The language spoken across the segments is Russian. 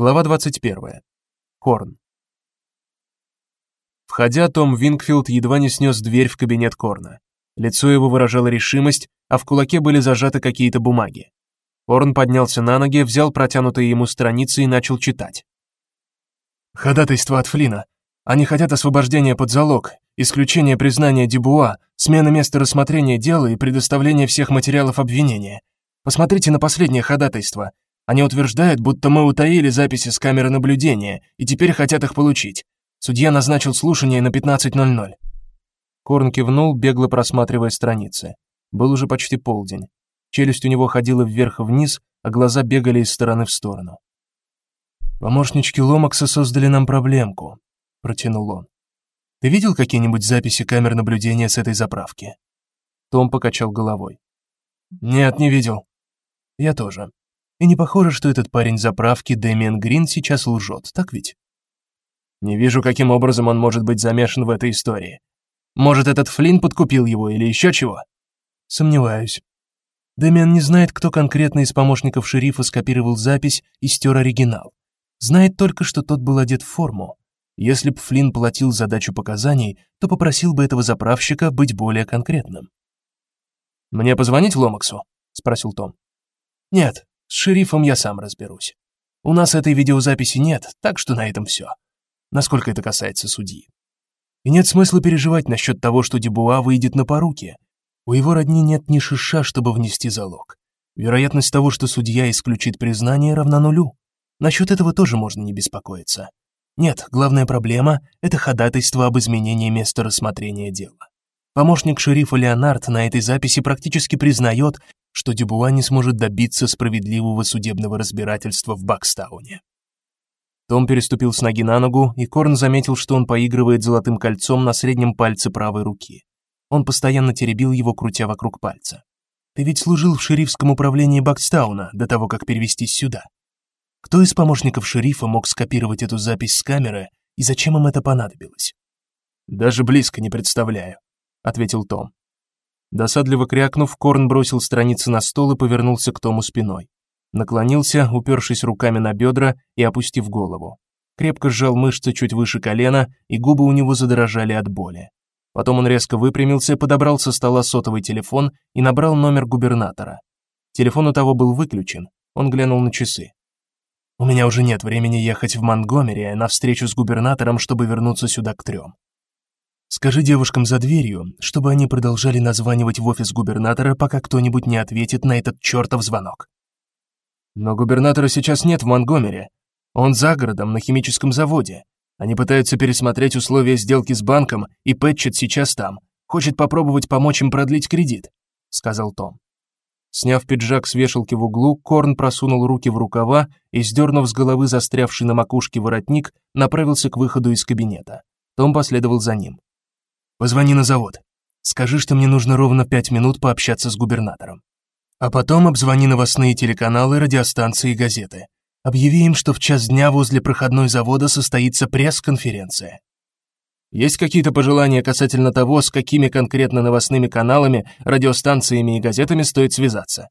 Глава 21. Корн. Входя, Том Вингфилд едва не снес дверь в кабинет Корна. Лицо его выражало решимость, а в кулаке были зажаты какие-то бумаги. Корн поднялся на ноги, взял протянутые ему страницы и начал читать. Ходатайство от Флина. Они хотят освобождения под залог, исключение признания Дебуа, смена места рассмотрения дела и предоставление всех материалов обвинения. Посмотрите на последнее ходатайство. Они утверждают, будто мы утаили записи с камеры наблюдения и теперь хотят их получить. Судья назначил слушание на 15:00. Корн кивнул, бегло просматривая страницы. Был уже почти полдень. Челюсть у него ходила вверх и вниз, а глаза бегали из стороны в сторону. Помощнички Ломакса создали нам проблемку, протянул он. Ты видел какие-нибудь записи камер наблюдения с этой заправки? Том покачал головой. Нет, не видел. Я тоже. И не похоже, что этот парень заправки Дэмиан Грин сейчас лжет, так ведь? Не вижу, каким образом он может быть замешан в этой истории. Может, этот Флинн подкупил его или еще чего? Сомневаюсь. Дэмиан не знает, кто конкретно из помощников шерифа скопировал запись и стер оригинал. Знает только, что тот был одет в форму. Если б Флинн платил за дачу показаний, то попросил бы этого заправщика быть более конкретным. Мне позвонить Ломаксу? спросил Том. Нет, с шерифом я сам разберусь. У нас этой видеозаписи нет, так что на этом все. Насколько это касается судьи. И нет смысла переживать насчет того, что Дебуа выйдет на поруки. У его родни нет ни шиша, чтобы внести залог. Вероятность того, что судья исключит признание, равна нулю. Насчет этого тоже можно не беспокоиться. Нет, главная проблема это ходатайство об изменении места рассмотрения дела. Помощник шерифа Леонард на этой записи практически признает, что Дюбуа не сможет добиться справедливого судебного разбирательства в Бакстауне. Том переступил с ноги на ногу, и Корн заметил, что он поигрывает золотым кольцом на среднем пальце правой руки. Он постоянно теребил его, крутя вокруг пальца. Ты ведь служил в шерифском управлении Бакстауна до того, как перевестись сюда. Кто из помощников шерифа мог скопировать эту запись с камеры и зачем им это понадобилось? Даже близко не представляю, ответил Том. Досадливо крякнув, Корн бросил страницы на стол и повернулся к Тому спиной. Наклонился, упершись руками на бедра и опустив голову. Крепко сжал мышцы чуть выше колена, и губы у него задрожали от боли. Потом он резко выпрямился, подобрал со стола сотовый телефон и набрал номер губернатора. Телефон у того был выключен. Он глянул на часы. У меня уже нет времени ехать в Монтгомери на встречу с губернатором, чтобы вернуться сюда к трем. Скажи девушкам за дверью, чтобы они продолжали названивать в офис губернатора, пока кто-нибудь не ответит на этот чертов звонок. Но губернатора сейчас нет в Монгомери. Он за городом на химическом заводе. Они пытаются пересмотреть условия сделки с банком, и Пэтчет сейчас там. Хочет попробовать помочь им продлить кредит, сказал Том. Сняв пиджак с вешалки в углу, Корн просунул руки в рукава и сдернув с головы застрявший на макушке воротник, направился к выходу из кабинета. Том последовал за ним. Позвони на завод. Скажи, что мне нужно ровно пять минут пообщаться с губернатором. А потом обзвони новостные телеканалы, радиостанции и газеты. Объяви им, что в час дня возле проходной завода состоится пресс-конференция. Есть какие-то пожелания касательно того, с какими конкретно новостными каналами, радиостанциями и газетами стоит связаться?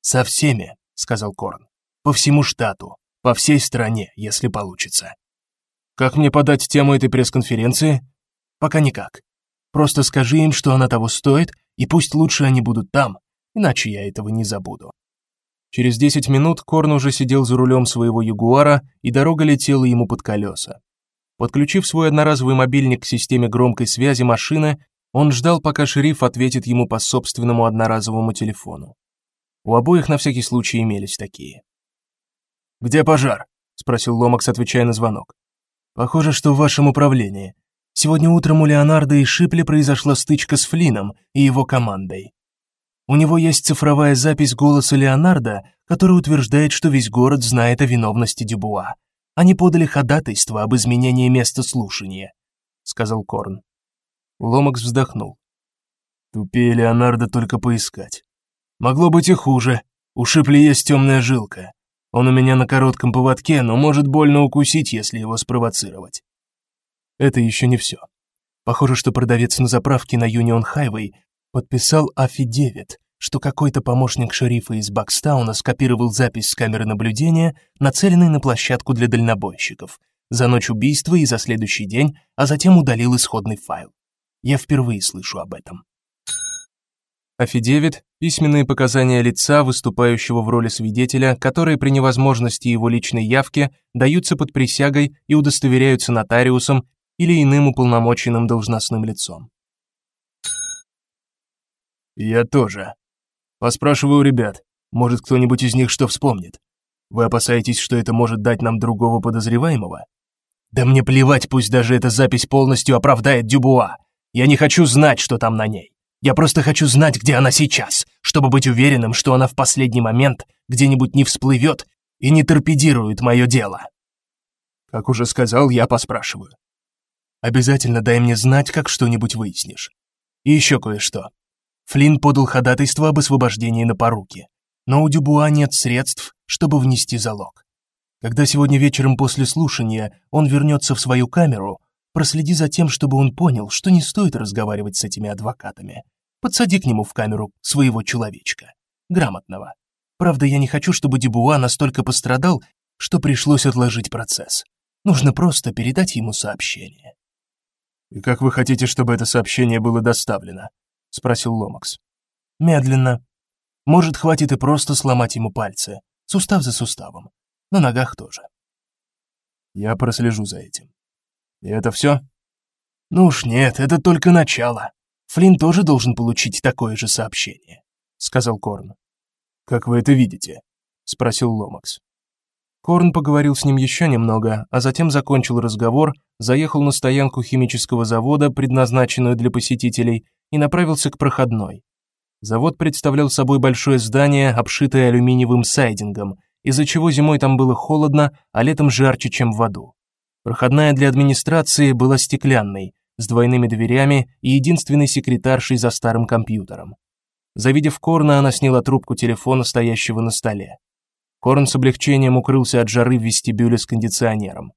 Со всеми, сказал Корн. По всему штату, по всей стране, если получится. Как мне подать тему этой пресс-конференции? Пока никак. Просто скажи им, что она того стоит, и пусть лучше они будут там, иначе я этого не забуду. Через 10 минут Корн уже сидел за рулем своего Ягуара, и дорога летела ему под колеса. Подключив свой одноразовый мобильник к системе громкой связи машины, он ждал, пока шериф ответит ему по собственному одноразовому телефону. У обоих на всякий случай имелись такие. Где пожар? спросил Ломакс, отвечая на звонок. Похоже, что в вашем управлении. Сегодня утром у Леонардо и Шипли произошла стычка с Флином и его командой. У него есть цифровая запись голоса Леонардо, который утверждает, что весь город знает о виновности Дюбуа. Они подали ходатайство об изменении места слушания, сказал Корн. Ломакс вздохнул. Тупее Леонардо только поискать. Могло быть и хуже. У Шипли есть темная жилка. Он у меня на коротком поводке, но может больно укусить, если его спровоцировать. Это еще не все. Похоже, что продавец на заправке на Union Highway подписал афидевит, что какой-то помощник шерифа из Бакстауна скопировал запись с камеры наблюдения, нацеленной на площадку для дальнобойщиков, за ночь убийства и за следующий день, а затем удалил исходный файл. Я впервые слышу об этом. Афидевит письменные показания лица, выступающего в роли свидетеля, которые при невозможности его личной явки даются под присягой и удостоверяются нотариусом или иным уполномоченным должностным лицом. Я тоже. Поспрашиваю ребят, может, кто-нибудь из них что вспомнит. Вы опасаетесь, что это может дать нам другого подозреваемого? Да мне плевать, пусть даже эта запись полностью оправдает Дюбуа. Я не хочу знать, что там на ней. Я просто хочу знать, где она сейчас, чтобы быть уверенным, что она в последний момент где-нибудь не всплывет и не торпедирует мое дело. Как уже сказал, я поспрашиваю. Обязательно дай мне знать, как что-нибудь выяснишь. И еще кое-что. Флинн подал ходатайство об освобождении на поруки, но у Дюбуа нет средств, чтобы внести залог. Когда сегодня вечером после слушания он вернется в свою камеру, проследи за тем, чтобы он понял, что не стоит разговаривать с этими адвокатами. Подсади к нему в камеру своего человечка, грамотного. Правда, я не хочу, чтобы Дюбуа настолько пострадал, что пришлось отложить процесс. Нужно просто передать ему сообщение. И как вы хотите, чтобы это сообщение было доставлено? спросил Ломакс. Медленно. Может, хватит и просто сломать ему пальцы, сустав за суставом. На ногах тоже. Я прослежу за этим. И это все? Ну уж нет, это только начало. Флинн тоже должен получить такое же сообщение, сказал Корн. Как вы это видите? спросил Ломакс. Корн поговорил с ним еще немного, а затем закончил разговор, заехал на стоянку химического завода, предназначенную для посетителей, и направился к проходной. Завод представлял собой большое здание, обшитое алюминиевым сайдингом, из-за чего зимой там было холодно, а летом жарче, чем в аду. Проходная для администрации была стеклянной, с двойными дверями и единственной секретаршей за старым компьютером. Завидев Корна, она сняла трубку телефона, стоящего на столе. Корн с облегчением укрылся от жары в вестибюле с кондиционером.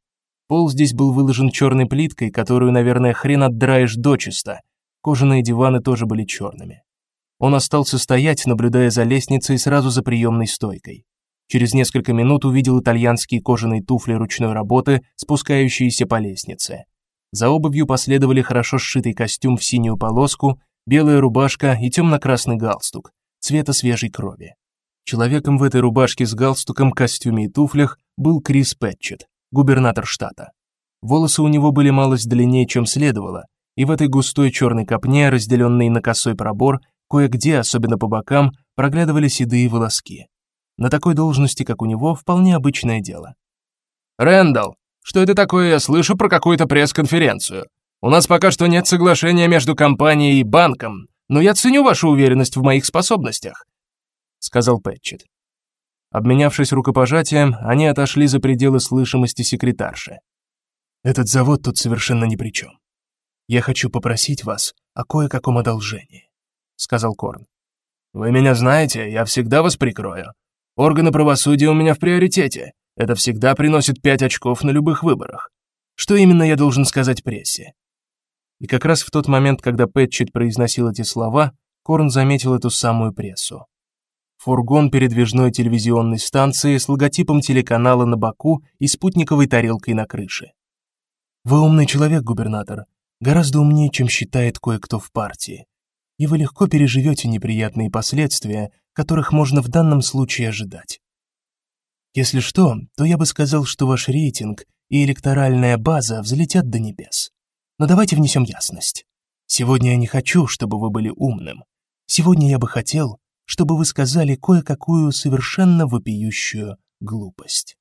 Пол здесь был выложен черной плиткой, которую, наверное, хрен отдраешь дочисто. Кожаные диваны тоже были черными. Он остался стоять, наблюдая за лестницей сразу за приемной стойкой. Через несколько минут увидел итальянские кожаные туфли ручной работы, спускающиеся по лестнице. За обувью последовали хорошо сшитый костюм в синюю полоску, белая рубашка и темно красный галстук цвета свежей крови. Человеком в этой рубашке с галстуком, костюме и туфлях был Крис Пэтчет, губернатор штата. Волосы у него были малость длиннее, чем следовало, и в этой густой черной копне, разделенной на косой пробор, кое-где, особенно по бокам, проглядывали седые волоски. На такой должности, как у него, вполне обычное дело. Рэндалл, что это такое я слышу про какую-то пресс-конференцию? У нас пока что нет соглашения между компанией и банком, но я ценю вашу уверенность в моих способностях сказал Пэтчет. Обменявшись рукопожатием, они отошли за пределы слышимости секретарши. Этот завод тут совершенно ни при чем. Я хочу попросить вас о кое-каком одолжении, сказал Корн. Вы меня знаете, я всегда вас прикрою. Органы правосудия у меня в приоритете. Это всегда приносит пять очков на любых выборах. Что именно я должен сказать прессе? И как раз в тот момент, когда Пэтчет произносил эти слова, Корн заметил эту самую прессу фургон передвижной телевизионной станции с логотипом телеканала на боку и спутниковой тарелкой на крыше. Вы умный человек, губернатор, гораздо умнее, чем считает кое-кто в партии. И вы легко переживете неприятные последствия, которых можно в данном случае ожидать. Если что, то я бы сказал, что ваш рейтинг и электоральная база взлетят до небес. Но давайте внесем ясность. Сегодня я не хочу, чтобы вы были умным. Сегодня я бы хотел, чтобы вы сказали кое-какую совершенно вопиющую глупость.